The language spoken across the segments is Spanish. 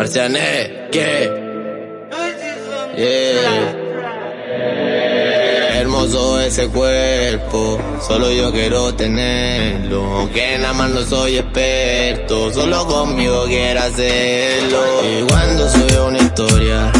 Marciané, ¿qué? Yeah. Hermoso ese cuerpo, solo yo quiero tenerlo. Que nada más no soy experto, solo conmigo quiero hacerlo. Y cuando sube una historia,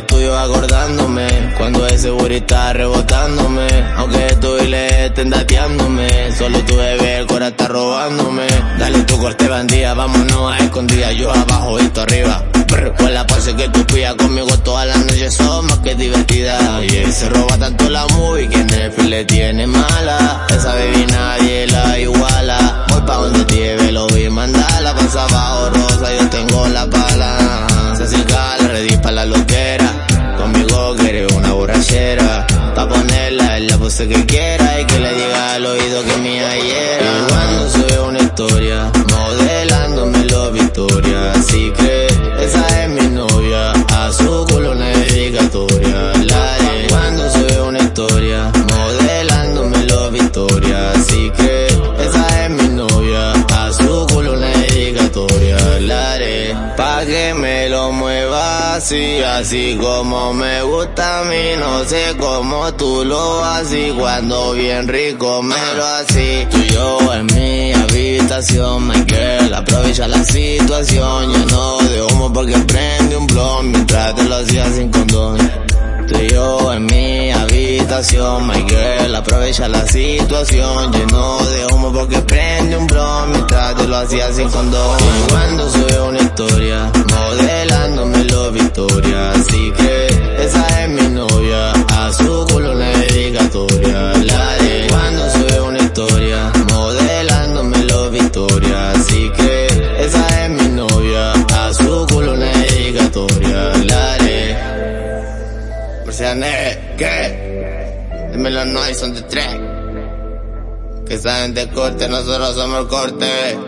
estudio acordándome cuando ese booty está rebotándome. Aunque tú y le estén dateándome, solo tu bebé el cora está robándome. Dale tu corte bandida, vámonos a escondida, yo abajo y tú arriba. Con la pose que tú pillas conmigo todas las noches son más que divertidas. Y él se roba tanto la movie que Netflix le tiene mala. Esa que quiera y que le diga al oído que hiera. Y cuando sube una historia, modelándome lo victoria. Así que esa es mi novia, a su culo una dedicatoria. La cuando sube una historia, modelándome lo victoria. Así que pa' que me lo mueva así, así como me gusta a mí. No sé cómo tú lo haces cuando bien rico me lo así. Tú y yo en mi habitación, my girl, aprovecha la situación. Lleno de humo porque prende un blon mientras te lo hacía sin condón. Tú y yo en mi habitación, my girl, aprovecha la situación. Lleno de humo porque prende un blon mientras te lo hacía sin condón. Cuando sube una historia, modelándome lo victoria. Así que esa es mi novia, a su culo una dedicatoria. La de cuando sube una historia, modelándome lo victoria. Así que esa es mi novia, a su culo una dedicatoria. La de Marciané, ¿qué? Dime los no son de tres. Que saben de corte, nosotros somos el corte.